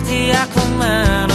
The aku menang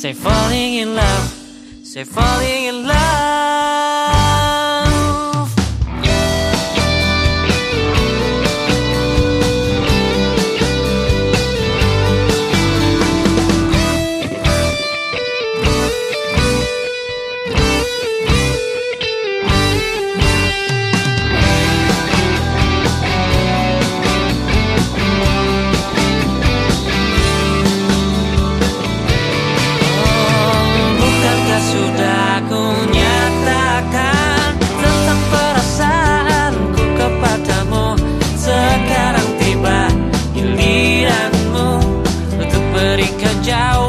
Say falling in love, say falling in love. like a jowl.